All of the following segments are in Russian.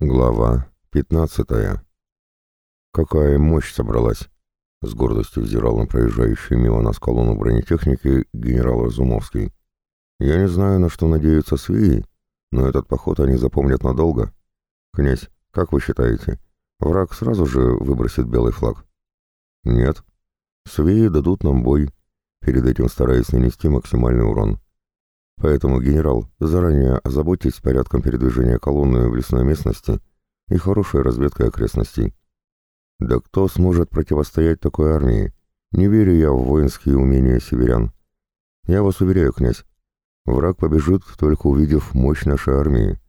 Глава 15. Какая мощь собралась! С гордостью взирал на проезжающий мимо нас колонну бронетехники генерал Разумовский. Я не знаю, на что надеются свеи, но этот поход они запомнят надолго. Князь, как вы считаете, враг сразу же выбросит белый флаг? Нет. Свеи дадут нам бой, перед этим стараясь нанести максимальный урон. Поэтому, генерал, заранее озаботьтесь порядком передвижения колонны в лесной местности и хорошей разведкой окрестностей. Да кто сможет противостоять такой армии? Не верю я в воинские умения северян. Я вас уверяю, князь, враг побежит, только увидев мощь нашей армии.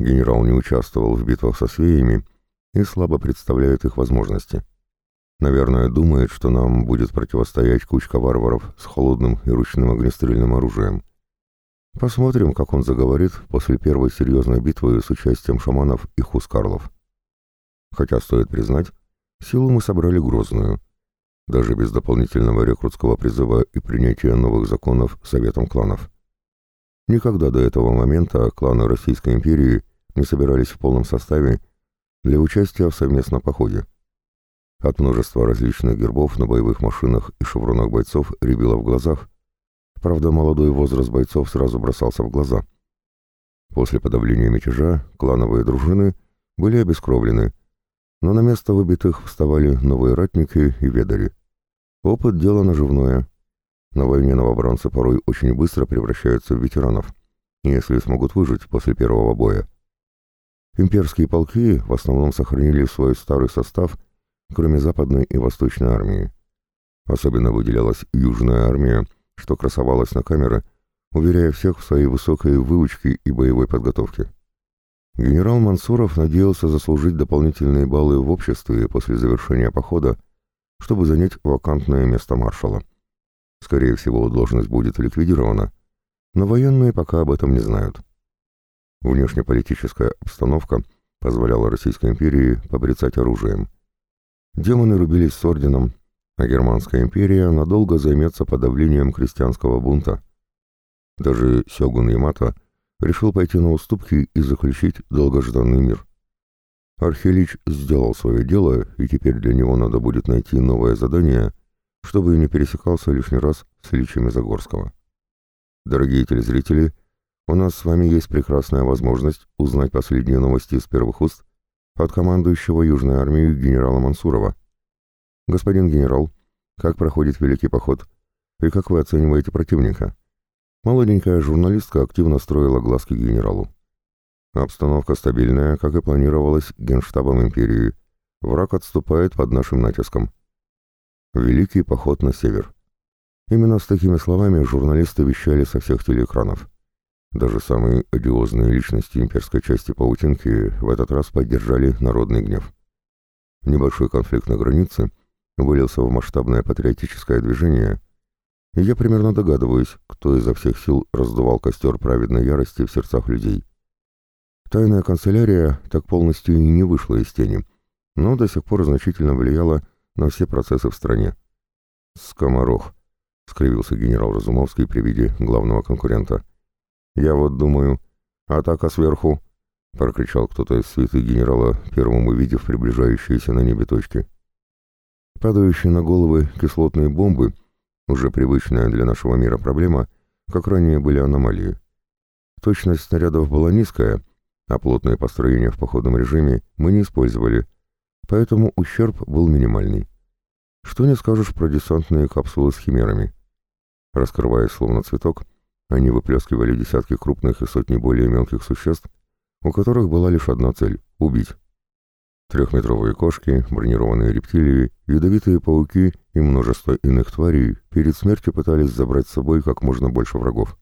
Генерал не участвовал в битвах со свеями и слабо представляет их возможности. Наверное, думает, что нам будет противостоять кучка варваров с холодным и ручным огнестрельным оружием. Посмотрим, как он заговорит после первой серьезной битвы с участием шаманов и хускарлов. Хотя, стоит признать, силу мы собрали грозную. Даже без дополнительного рекрутского призыва и принятия новых законов Советом кланов. Никогда до этого момента кланы Российской империи не собирались в полном составе для участия в совместном походе. От множества различных гербов на боевых машинах и шевронах бойцов рябило в глазах, Правда, молодой возраст бойцов сразу бросался в глаза. После подавления мятежа клановые дружины были обескровлены, но на место выбитых вставали новые ратники и ведари. Опыт – дело наживное. На войне новобранцы порой очень быстро превращаются в ветеранов, если смогут выжить после первого боя. Имперские полки в основном сохранили свой старый состав, кроме Западной и Восточной армии. Особенно выделялась Южная армия – что красовалось на камеры, уверяя всех в своей высокой выучке и боевой подготовке. Генерал Мансуров надеялся заслужить дополнительные баллы в обществе после завершения похода, чтобы занять вакантное место маршала. Скорее всего, должность будет ликвидирована, но военные пока об этом не знают. Внешнеполитическая обстановка позволяла Российской империи побрецать оружием. Демоны рубились с орденом, а Германская империя надолго займется подавлением крестьянского бунта. Даже Сёгун Ямато решил пойти на уступки и заключить долгожданный мир. Архилич сделал свое дело, и теперь для него надо будет найти новое задание, чтобы не пересекался лишний раз с личами Загорского. Дорогие телезрители, у нас с вами есть прекрасная возможность узнать последние новости из первых уст от командующего Южной армией генерала Мансурова. «Господин генерал, как проходит Великий поход? И как вы оцениваете противника?» Молоденькая журналистка активно строила глазки генералу. Обстановка стабильная, как и планировалось генштабом империи. Враг отступает под нашим натиском. Великий поход на север. Именно с такими словами журналисты вещали со всех телеэкранов. Даже самые одиозные личности имперской части паутинки в этот раз поддержали народный гнев. Небольшой конфликт на границе вылился в масштабное патриотическое движение, и я примерно догадываюсь, кто изо всех сил раздувал костер праведной ярости в сердцах людей. Тайная канцелярия так полностью и не вышла из тени, но до сих пор значительно влияла на все процессы в стране. «Скоморох», — скривился генерал Разумовский при виде главного конкурента. «Я вот думаю, атака сверху», — прокричал кто-то из свиты генерала, первым увидев приближающиеся на небе точки. Падающие на головы кислотные бомбы, уже привычная для нашего мира проблема, как ранее были аномалии. Точность снарядов была низкая, а плотные построения в походном режиме мы не использовали, поэтому ущерб был минимальный. Что не скажешь про десантные капсулы с химерами. Раскрываясь словно цветок, они выплескивали десятки крупных и сотни более мелких существ, у которых была лишь одна цель — убить. Трехметровые кошки, бронированные рептилии, ядовитые пауки и множество иных тварей перед смертью пытались забрать с собой как можно больше врагов.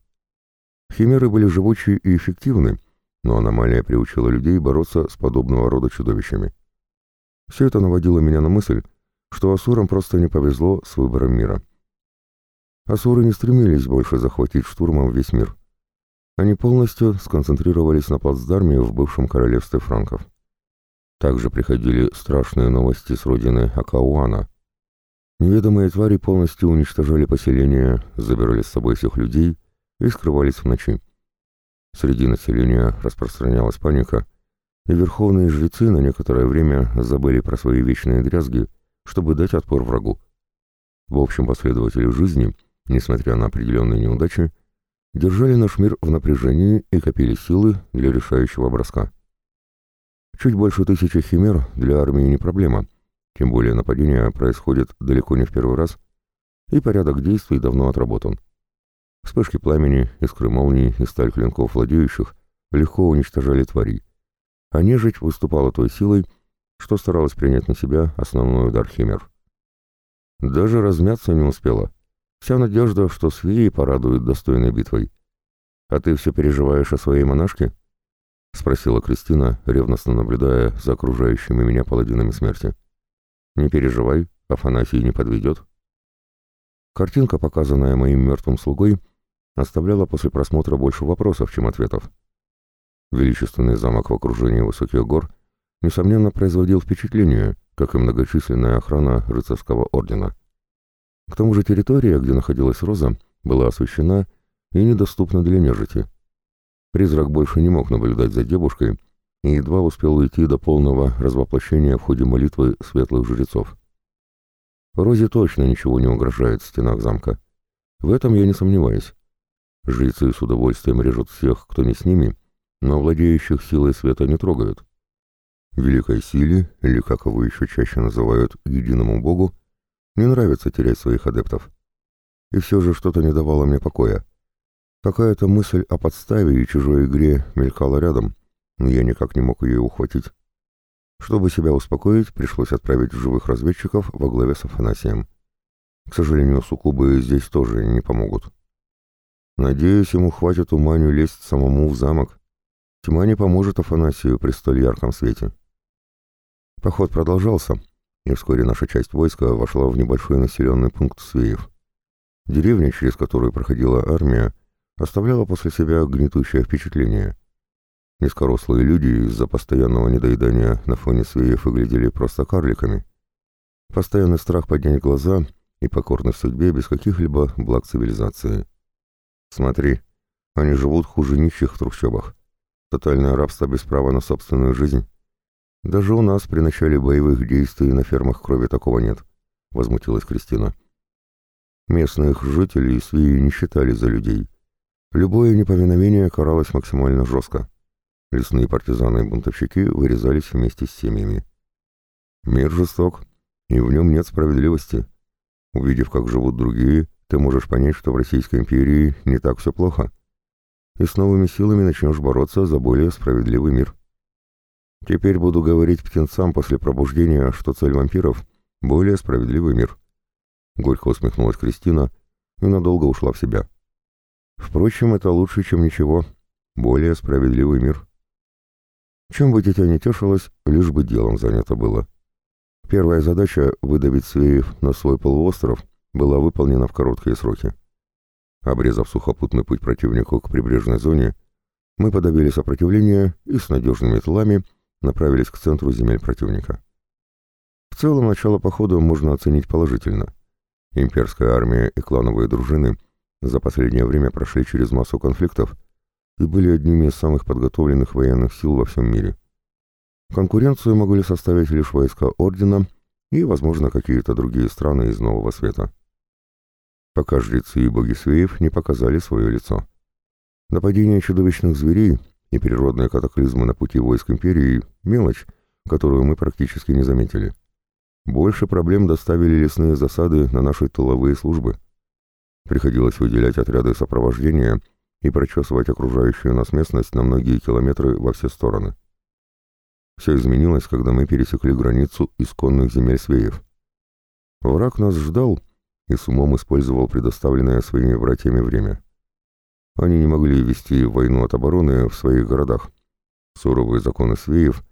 Химеры были живучи и эффективны, но аномалия приучила людей бороться с подобного рода чудовищами. Все это наводило меня на мысль, что асурам просто не повезло с выбором мира. Асуры не стремились больше захватить штурмом весь мир. Они полностью сконцентрировались на плацдарме в бывшем королевстве франков. Также приходили страшные новости с родины Акауана. Неведомые твари полностью уничтожали поселение, забирали с собой всех людей и скрывались в ночи. Среди населения распространялась паника, и верховные жрецы на некоторое время забыли про свои вечные дрязги, чтобы дать отпор врагу. В общем, последователи жизни, несмотря на определенные неудачи, держали наш мир в напряжении и копили силы для решающего броска. Чуть больше тысячи химер для армии не проблема, тем более нападение происходит далеко не в первый раз, и порядок действий давно отработан. Вспышки пламени, искры молний и сталь клинков владеющих легко уничтожали твари, а нежить выступала той силой, что старалась принять на себя основной удар химер. Даже размяться не успела. Вся надежда, что свеи порадуют достойной битвой. «А ты все переживаешь о своей монашке?» — спросила Кристина, ревностно наблюдая за окружающими меня паладинами смерти. «Не переживай, Афанасий не подведет». Картинка, показанная моим мертвым слугой, оставляла после просмотра больше вопросов, чем ответов. Величественный замок в окружении высоких гор, несомненно, производил впечатление, как и многочисленная охрана рыцарского ордена. К тому же территория, где находилась Роза, была освещена и недоступна для нежити. Призрак больше не мог наблюдать за девушкой и едва успел уйти до полного развоплощения в ходе молитвы светлых жрецов. Розе точно ничего не угрожает в стенах замка. В этом я не сомневаюсь. Жрецы с удовольствием режут всех, кто не с ними, но владеющих силой света не трогают. Великой силе, или как его еще чаще называют единому богу, не нравится терять своих адептов. И все же что-то не давало мне покоя. Какая-то мысль о подставе и чужой игре мелькала рядом, но я никак не мог ее ухватить. Чтобы себя успокоить, пришлось отправить живых разведчиков во главе с Афанасием. К сожалению, суккубы здесь тоже не помогут. Надеюсь, ему хватит ума не лезть самому в замок. Тьма не поможет Афанасию при столь ярком свете. Поход продолжался, и вскоре наша часть войска вошла в небольшой населенный пункт Свеев. Деревня, через которую проходила армия, оставляла после себя гнетущее впечатление. Низкорослые люди из-за постоянного недоедания на фоне Свеев выглядели просто карликами. Постоянный страх поднять глаза и покорность судьбе без каких-либо благ цивилизации. Смотри, они живут хуже нищих в трущобах. Тотальное рабство без права на собственную жизнь. Даже у нас при начале боевых действий на фермах крови такого нет, — возмутилась Кристина. Местных жителей свии не считали за людей. Любое неповиновение каралось максимально жестко. Лесные партизаны и бунтовщики вырезались вместе с семьями. Мир жесток, и в нем нет справедливости. Увидев, как живут другие, ты можешь понять, что в Российской империи не так все плохо. И с новыми силами начнешь бороться за более справедливый мир. Теперь буду говорить птенцам после пробуждения, что цель вампиров — более справедливый мир. Горько усмехнулась Кристина и надолго ушла в себя. Впрочем, это лучше, чем ничего. Более справедливый мир. Чем бы дитя не тешилось, лишь бы делом занято было. Первая задача — выдавить Свеев на свой полуостров — была выполнена в короткие сроки. Обрезав сухопутный путь противнику к прибрежной зоне, мы подавили сопротивление и с надежными тылами — направились к центру земель противника. В целом, начало похода можно оценить положительно. Имперская армия и клановые дружины за последнее время прошли через массу конфликтов и были одними из самых подготовленных военных сил во всем мире. Конкуренцию могли составить лишь войска Ордена и, возможно, какие-то другие страны из Нового Света. Пока жрецы и боги Свеев не показали свое лицо. Нападение чудовищных зверей и природные катаклизмы на пути войск империи – мелочь, которую мы практически не заметили. Больше проблем доставили лесные засады на наши тыловые службы. Приходилось выделять отряды сопровождения и прочесывать окружающую нас местность на многие километры во все стороны. Все изменилось, когда мы пересекли границу исконных земель Свеев. Враг нас ждал и с умом использовал предоставленное своими братьями время. Они не могли вести войну от обороны в своих городах. Суровые законы свеев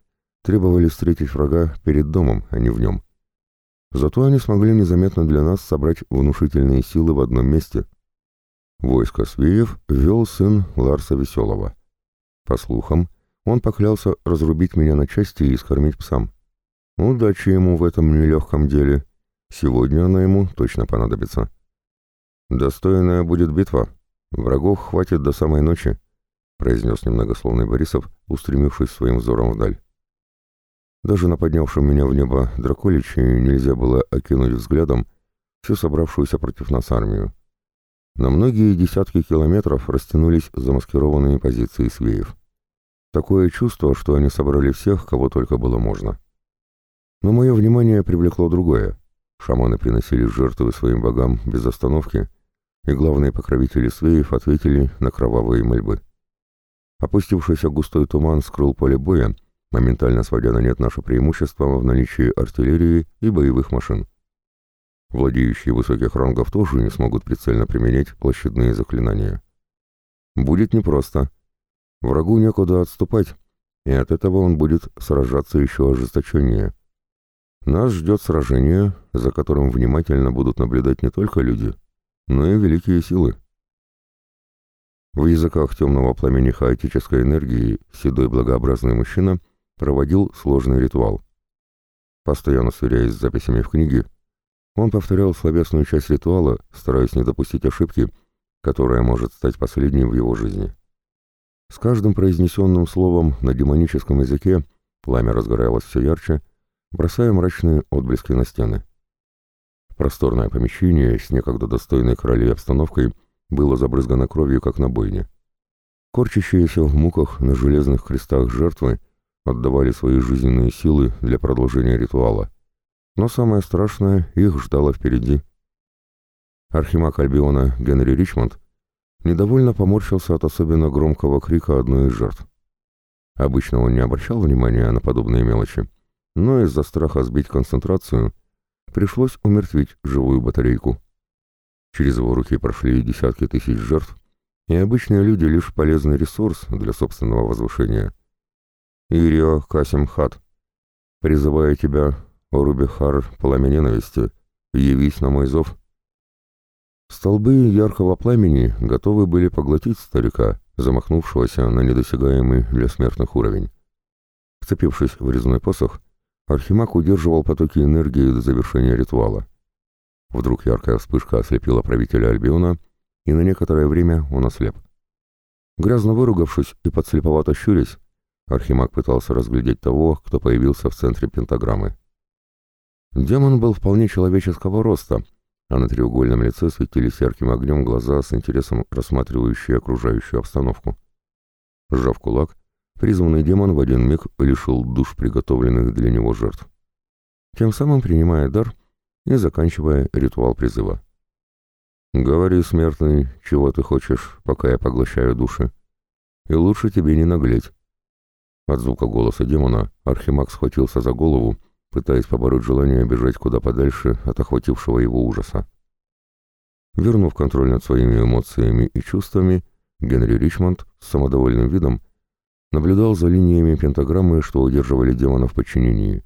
требовали встретить врага перед домом, а не в нем. Зато они смогли незаметно для нас собрать внушительные силы в одном месте. Войско свеев вел сын Ларса Веселого. По слухам, он поклялся разрубить меня на части и скормить псам. Удачи ему в этом нелегком деле. Сегодня она ему точно понадобится. Достойная будет битва, «Врагов хватит до самой ночи», — произнес немногословный Борисов, устремившись своим взором вдаль. Даже на поднявшем меня в небо Драколичи нельзя было окинуть взглядом всю собравшуюся против нас армию. На многие десятки километров растянулись замаскированные позиции свеев. Такое чувство, что они собрали всех, кого только было можно. Но мое внимание привлекло другое. Шаманы приносили жертвы своим богам без остановки, и главные покровители свеев ответили на кровавые мольбы. Опустившийся густой туман скрыл поле боя, моментально сводя на нет наше преимущество в наличии артиллерии и боевых машин. Владеющие высоких рангов тоже не смогут прицельно применять площадные заклинания. Будет непросто. Врагу некуда отступать, и от этого он будет сражаться еще ожесточеннее. Нас ждет сражение, за которым внимательно будут наблюдать не только люди, но и великие силы. В языках темного пламени хаотической энергии седой благообразный мужчина проводил сложный ритуал. Постоянно сверяясь с записями в книге, он повторял словесную часть ритуала, стараясь не допустить ошибки, которая может стать последней в его жизни. С каждым произнесенным словом на демоническом языке пламя разгоралось все ярче, бросая мрачные отблески на стены. Просторное помещение с некогда достойной королей обстановкой было забрызгано кровью, как на бойне. Корчащиеся в муках на железных крестах жертвы отдавали свои жизненные силы для продолжения ритуала. Но самое страшное их ждало впереди. Архимаг Альбиона Генри Ричмонд недовольно поморщился от особенно громкого крика одной из жертв. Обычно он не обращал внимания на подобные мелочи, но из-за страха сбить концентрацию пришлось умертвить живую батарейку. Через его руки прошли десятки тысяч жертв, и обычные люди — лишь полезный ресурс для собственного возвышения. Ирио Касим Хат, призываю тебя, Рубихар, пламя ненависти, явись на мой зов. Столбы яркого пламени готовы были поглотить старика, замахнувшегося на недосягаемый для смертных уровень. Вцепившись в резной посох, Архимаг удерживал потоки энергии до завершения ритуала. Вдруг яркая вспышка ослепила правителя Альбиона, и на некоторое время он ослеп. Грязно выругавшись и подслеповато щурясь, Архимаг пытался разглядеть того, кто появился в центре пентаграммы. Демон был вполне человеческого роста, а на треугольном лице светились ярким огнем глаза с интересом рассматривающие окружающую обстановку. Сжав кулак, призванный демон в один миг лишил душ приготовленных для него жертв. Тем самым принимая дар и заканчивая ритуал призыва. «Говори, смертный, чего ты хочешь, пока я поглощаю души. И лучше тебе не наглеть». От звука голоса демона Архимаг схватился за голову пытаясь побороть желание бежать куда подальше от охватившего его ужаса. Вернув контроль над своими эмоциями и чувствами, Генри Ричмонд с самодовольным видом наблюдал за линиями пентаграммы, что удерживали демона в подчинении.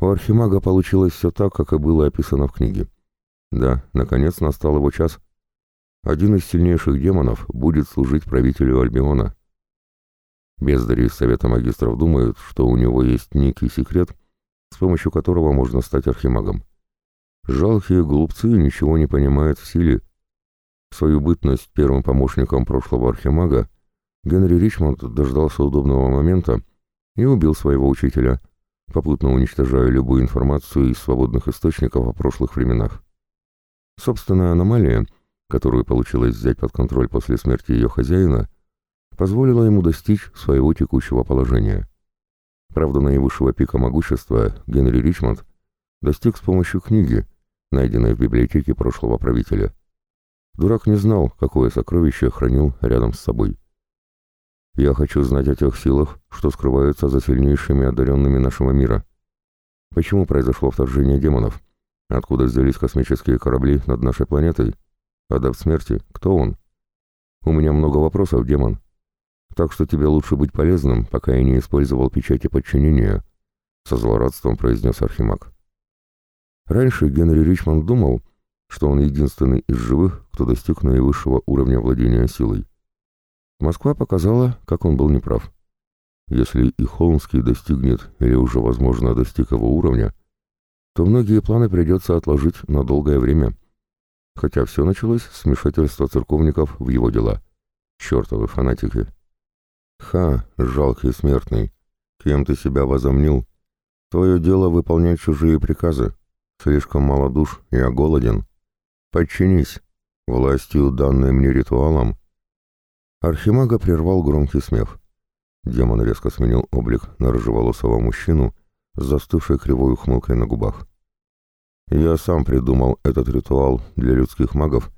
У Архимага получилось все так, как и было описано в книге. Да, наконец настал его час. Один из сильнейших демонов будет служить правителю Альбиона. Бездари Совета Магистров думают, что у него есть некий секрет — с помощью которого можно стать архимагом. Жалкие глупцы ничего не понимают в силе. Свою бытность первым помощником прошлого архимага Генри Ричмонд дождался удобного момента и убил своего учителя, попутно уничтожая любую информацию из свободных источников о прошлых временах. Собственная аномалия, которую получилось взять под контроль после смерти ее хозяина, позволила ему достичь своего текущего положения. Правда, наивысшего пика могущества Генри Ричмонд достиг с помощью книги, найденной в библиотеке прошлого правителя. Дурак не знал, какое сокровище хранил рядом с собой. Я хочу знать о тех силах, что скрываются за сильнейшими одаренными нашего мира. Почему произошло вторжение демонов? Откуда взялись космические корабли над нашей планетой? Адепт смерти? Кто он? У меня много вопросов, демон. Так что тебе лучше быть полезным, пока я не использовал печати подчинения», — со злорадством произнес Архимаг. Раньше Генри Ричмонд думал, что он единственный из живых, кто достиг наивысшего уровня владения силой. Москва показала, как он был неправ. Если и Холмский достигнет, или уже, возможно, достиг его уровня, то многие планы придется отложить на долгое время. Хотя все началось с вмешательства церковников в его дела. Чертовы фанатики. «Ха, жалкий смертный, кем ты себя возомнил, Твое дело выполнять чужие приказы. Слишком мало душ, я голоден. Подчинись. Властью, данной мне ритуалом. Архимага прервал громкий смех. Демон резко сменил облик на рыжеволосого мужчину с застывшей кривой ухмылкой на губах. «Я сам придумал этот ритуал для людских магов,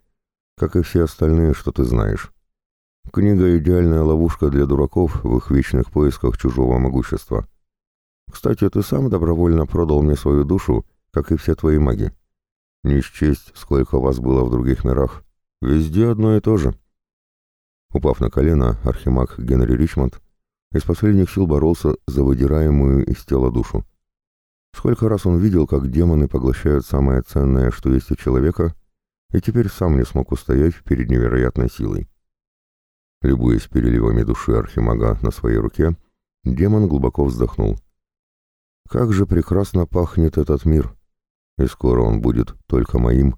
как и все остальные, что ты знаешь. Книга — идеальная ловушка для дураков в их вечных поисках чужого могущества. Кстати, ты сам добровольно продал мне свою душу, как и все твои маги. Не счесть, сколько вас было в других мирах. Везде одно и то же». Упав на колено, архимаг Генри Ричмонд из последних сил боролся за выдираемую из тела душу. Сколько раз он видел, как демоны поглощают самое ценное, что есть у человека, и теперь сам не смог устоять перед невероятной силой. Любуясь переливами души архимага на своей руке, демон глубоко вздохнул. «Как же прекрасно пахнет этот мир! И скоро он будет только моим!»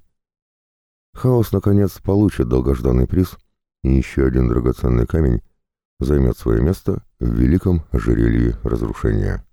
Хаос, наконец, получит долгожданный приз, и еще один драгоценный камень займет свое место в великом ожерелье разрушения.